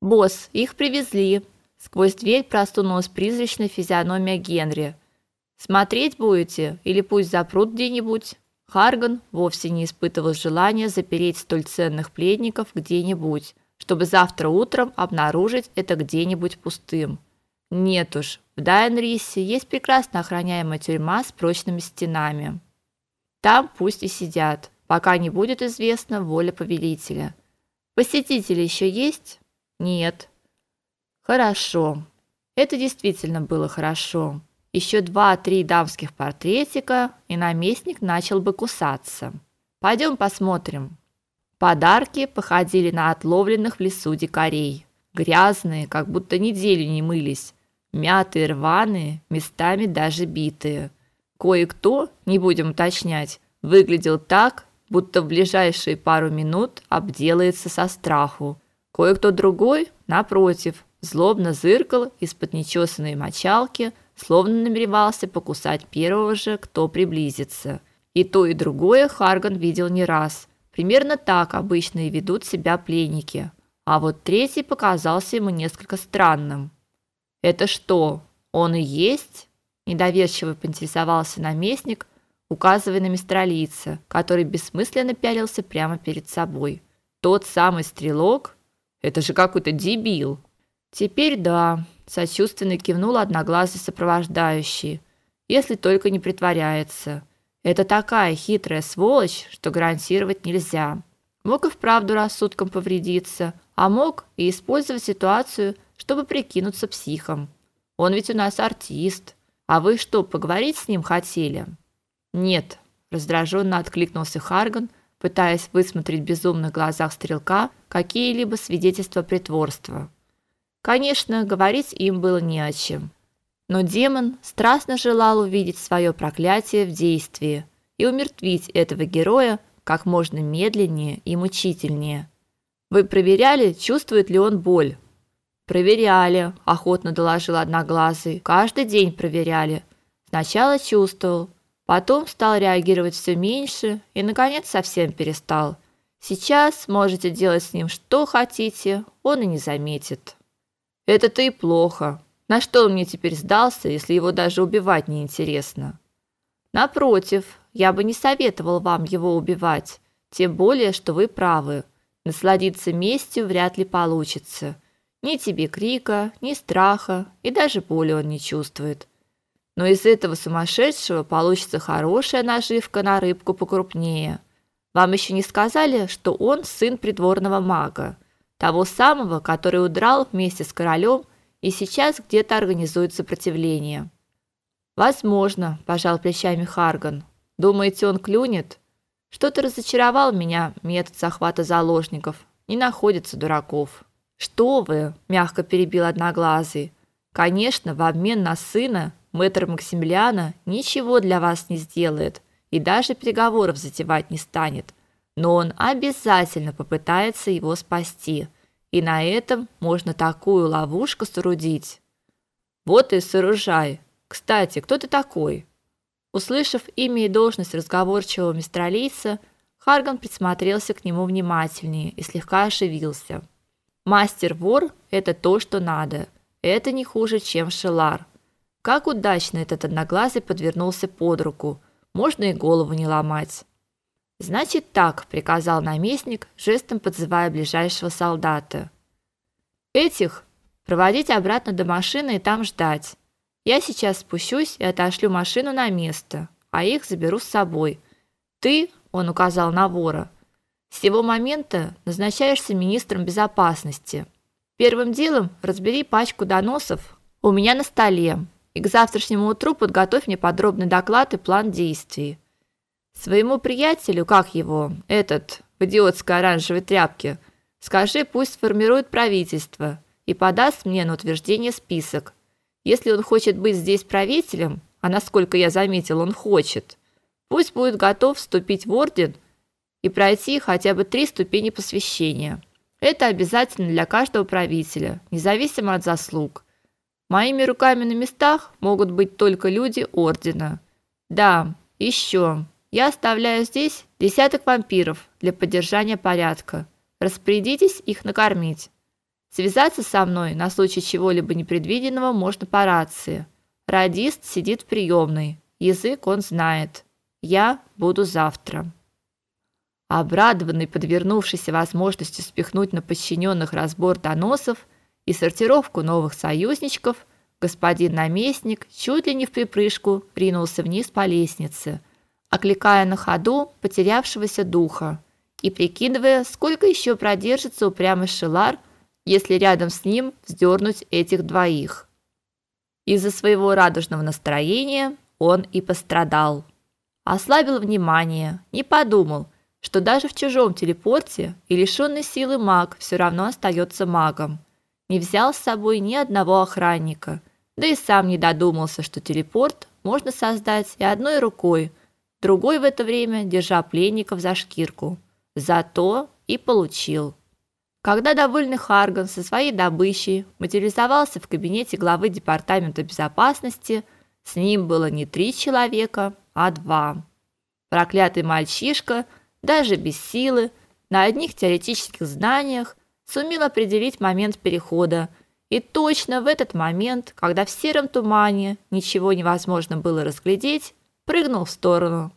Босс, их привезли. Сквозь дверь просунулась призрачная физиономия Генри. Смотреть будете или пусть запрут где-нибудь? Харган вовсе не испытывал желания запереть столь ценных пленников где-нибудь, чтобы завтра утром обнаружить это где-нибудь пустым. Нет уж, в Дайнрисе есть прекрасно охраняемая тюрьма с прочными стенами. Там пусть и сидят, пока не будет известна воля повелителя. Посетители еще есть? Нет. Хорошо. Это действительно было хорошо. Еще два-три дамских портретика, и наместник начал бы кусаться. Пойдем посмотрим. Подарки походили на отловленных в лесу дикарей. Грязные, как будто неделю не мылись. Мятые, рваные, местами даже битые. Кое-кто, не будем уточнять, выглядел так, будто в ближайшие пару минут обделается со страху. Кое-кто другой, напротив, злобно зыркал из-под нечесанной мочалки, словно намеревался покусать первого же, кто приблизится. И то, и другое Харган видел не раз. Примерно так обычно и ведут себя пленники. А вот третий показался ему несколько странным. Это что, он и есть? недоверчиво поинтересовался наместник, указывая на мистралийца, который бессмысленно пялился прямо перед собой. Тот самый стрелок? Это же какой-то дебил. Теперь да, сочувственно кивнул одноглазый сопровождающий. Если только не притворяется. Это такая хитрая сволочь, что гарантировать нельзя. Мог и вправду рассудком повредиться, а мог и использовать ситуацию, чтобы прикинуться психом. Он ведь у нас артист. А вы что, поговорить с ним хотели? Нет, раздраженно откликнулся Харган, пытаясь высмотреть в безумных глазах стрелка какие-либо свидетельства притворства. Конечно, говорить им было не о чем. Но демон страстно желал увидеть свое проклятие в действии и умертвить этого героя как можно медленнее и мучительнее. Вы проверяли, чувствует ли он боль? Проверяли, охотно доложил одноглазый. Каждый день проверяли. Сначала чувствовал, потом стал реагировать все меньше и наконец совсем перестал. Сейчас можете делать с ним что хотите, он и не заметит. Это-то и плохо. На что он мне теперь сдался, если его даже убивать не интересно? Напротив, я бы не советовал вам его убивать, тем более, что вы правы. Насладиться местью вряд ли получится. Ни тебе крика, ни страха, и даже боли он не чувствует. Но из этого сумасшедшего получится хорошая наживка на рыбку покрупнее. Вам еще не сказали, что он сын придворного мага? того самого, который удрал вместе с королем и сейчас где-то организует сопротивление. Возможно, пожал плечами Харган. Думаете, он клюнет? Что-то разочаровал меня метод захвата заложников. Не находится дураков. Что вы? мягко перебил одноглазый. Конечно, в обмен на сына мэтр Максимилиана ничего для вас не сделает и даже переговоров затевать не станет но он обязательно попытается его спасти. И на этом можно такую ловушку соорудить. Вот и сооружай. Кстати, кто ты такой? Услышав имя и должность разговорчивого мистралийца, Харган присмотрелся к нему внимательнее и слегка оживился. Мастер-вор это то, что надо. Это не хуже, чем шелар. Как удачно этот одноглазый подвернулся под руку. Можно и голову не ломать. Значит так, приказал наместник, жестом подзывая ближайшего солдата. Этих проводить обратно до машины и там ждать. Я сейчас спущусь и отошлю машину на место, а их заберу с собой. Ты, он указал на вора, с сего момента назначаешься министром безопасности. Первым делом разбери пачку доносов у меня на столе. И к завтрашнему утру подготовь мне подробный доклад и план действий. Своему приятелю, как его, этот в идиотской оранжевой тряпке, скажи, пусть сформирует правительство и подаст мне на утверждение список. Если он хочет быть здесь правителем, а насколько я заметил, он хочет, пусть будет готов вступить в орден и пройти хотя бы три ступени посвящения. Это обязательно для каждого правителя, независимо от заслуг. Моими руками на местах могут быть только люди ордена. Да, еще я оставляю здесь десяток вампиров для поддержания порядка. Распорядитесь их накормить. Связаться со мной на случай чего-либо непредвиденного можно по рации. Радист сидит в приемной. Язык он знает. Я буду завтра. Обрадованный подвернувшейся возможностью спихнуть на подчиненных разбор доносов и сортировку новых союзничков, господин наместник чуть ли не в припрыжку ринулся вниз по лестнице, окликая на ходу потерявшегося духа и прикидывая, сколько еще продержится упрямый Шелар, если рядом с ним вздернуть этих двоих. Из-за своего радужного настроения он и пострадал. Ослабил внимание, не подумал, что даже в чужом телепорте и лишенный силы маг все равно остается магом. Не взял с собой ни одного охранника, да и сам не додумался, что телепорт можно создать и одной рукой, другой в это время держа пленников за шкирку. Зато и получил. Когда довольный Харган со своей добычей материализовался в кабинете главы департамента безопасности, с ним было не три человека, а два. Проклятый мальчишка, даже без силы, на одних теоретических знаниях сумел определить момент перехода, и точно в этот момент, когда в сером тумане ничего невозможно было разглядеть, прыгнул в сторону.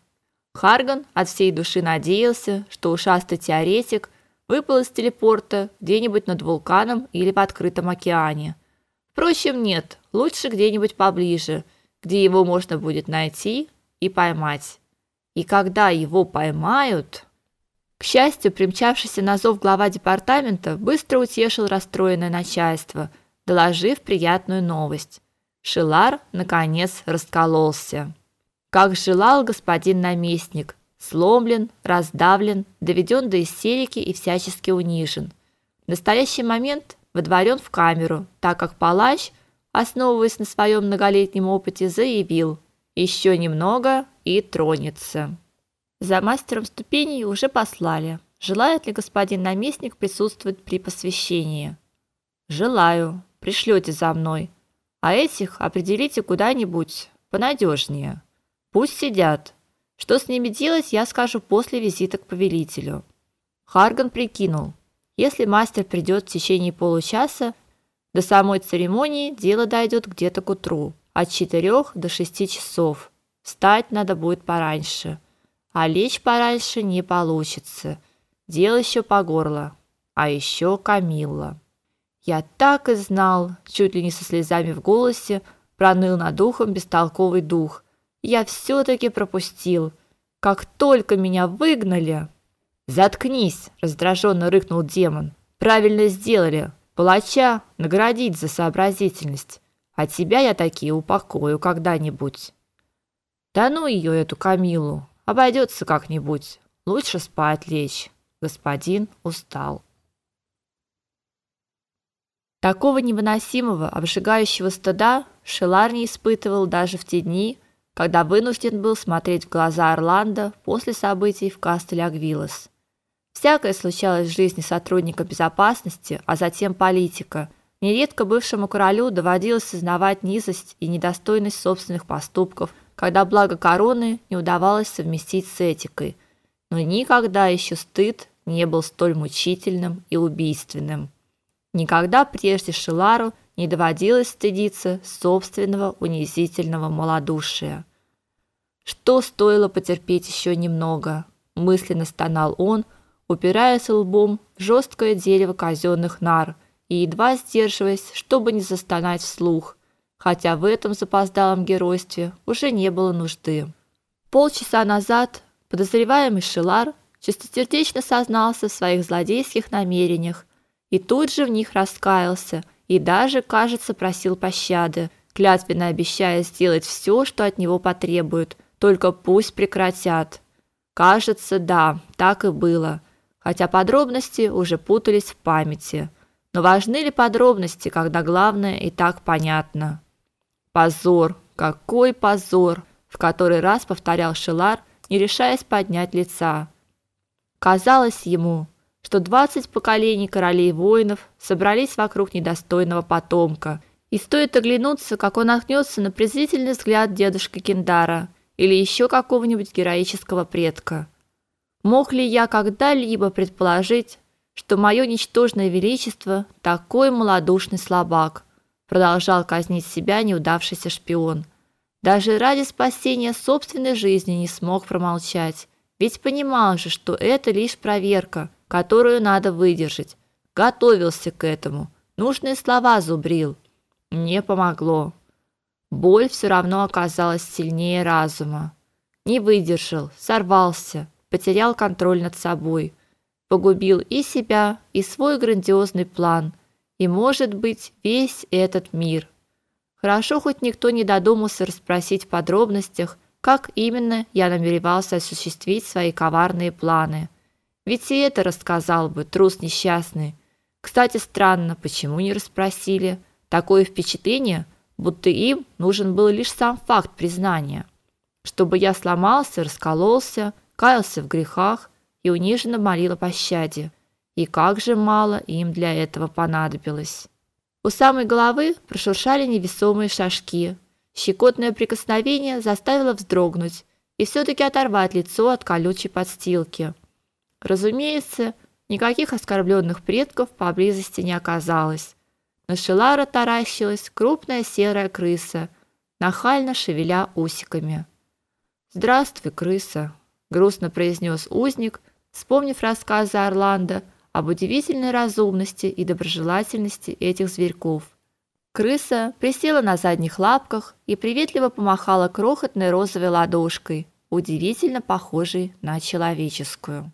Харган от всей души надеялся, что ушастый теоретик выпал из телепорта где-нибудь над вулканом или в открытом океане. Впрочем, нет, лучше где-нибудь поближе, где его можно будет найти и поймать. И когда его поймают... К счастью, примчавшийся на зов глава департамента быстро утешил расстроенное начальство, доложив приятную новость. Шилар наконец раскололся как желал господин наместник, сломлен, раздавлен, доведен до истерики и всячески унижен. В настоящий момент водворен в камеру, так как палач, основываясь на своем многолетнем опыте, заявил: еще немного и тронется. За мастером ступеней уже послали. Желает ли господин наместник присутствовать при посвящении? Желаю. Пришлете за мной. А этих определите куда-нибудь понадежнее. Пусть сидят. Что с ними делать, я скажу после визита к повелителю. Харган прикинул: если мастер придет в течение получаса, до самой церемонии дело дойдет где-то к утру, от четырех до шести часов. Встать надо будет пораньше, а лечь пораньше не получится. Дело еще по горло. А еще Камилла. Я так и знал, чуть ли не со слезами в голосе, проныл над ухом бестолковый дух я все таки пропустил. Как только меня выгнали, Заткнись, раздраженно рыкнул демон. Правильно сделали. Палача наградить за сообразительность. А тебя я таки упокою когда-нибудь. Да ну ее эту Камилу, обойдется как-нибудь. Лучше спать лечь. Господин устал. Такого невыносимого, обжигающего стыда Шелар не испытывал даже в те дни, когда вынужден был смотреть в глаза Орландо после событий в Кастель-Агвилас. Всякое случалось в жизни сотрудника безопасности, а затем политика. Нередко бывшему королю доводилось сознавать низость и недостойность собственных поступков, когда благо короны не удавалось совместить с этикой. Но никогда еще стыд не был столь мучительным и убийственным. Никогда прежде Шилару не доводилось стыдиться собственного унизительного малодушия. Что стоило потерпеть еще немного, мысленно стонал он, упираясь лбом в жесткое дерево казенных нар и едва сдерживаясь, чтобы не застонать вслух, хотя в этом запоздалом геройстве уже не было нужды. Полчаса назад подозреваемый Шилар чистосердечно сознался в своих злодейских намерениях и тут же в них раскаялся и даже, кажется, просил пощады, клятвенно обещая сделать все, что от него потребуют, только пусть прекратят. Кажется, да, так и было, хотя подробности уже путались в памяти. Но важны ли подробности, когда главное и так понятно? Позор, какой позор, в который раз повторял Шилар, не решаясь поднять лица. Казалось ему, что двадцать поколений королей-воинов собрались вокруг недостойного потомка, и стоит оглянуться, как он наткнется на презрительный взгляд дедушки Киндара или еще какого-нибудь героического предка. Мог ли я когда-либо предположить, что мое ничтожное величество такой малодушный слабак, продолжал казнить себя неудавшийся шпион. Даже ради спасения собственной жизни не смог промолчать, ведь понимал же, что это лишь проверка, которую надо выдержать. Готовился к этому, нужные слова зубрил. Не помогло. Боль все равно оказалась сильнее разума. Не выдержал, сорвался, потерял контроль над собой, погубил и себя, и свой грандиозный план, и, может быть, весь этот мир. Хорошо хоть никто не додумался расспросить в подробностях, как именно я намеревался осуществить свои коварные планы. Ведь и это рассказал бы трус несчастный. Кстати, странно, почему не расспросили. Такое впечатление, будто им нужен был лишь сам факт признания, чтобы я сломался, раскололся, каялся в грехах и униженно молил о пощаде. И как же мало им для этого понадобилось. У самой головы прошуршали невесомые шажки. Щекотное прикосновение заставило вздрогнуть и все таки оторвать лицо от колючей подстилки. Разумеется, никаких оскорбленных предков поблизости не оказалось. На Шелара таращилась крупная серая крыса, нахально шевеля усиками. "Здравствуй, крыса", грустно произнес узник, вспомнив рассказы Орландо об удивительной разумности и доброжелательности этих зверьков. Крыса присела на задних лапках и приветливо помахала крохотной розовой ладошкой, удивительно похожей на человеческую.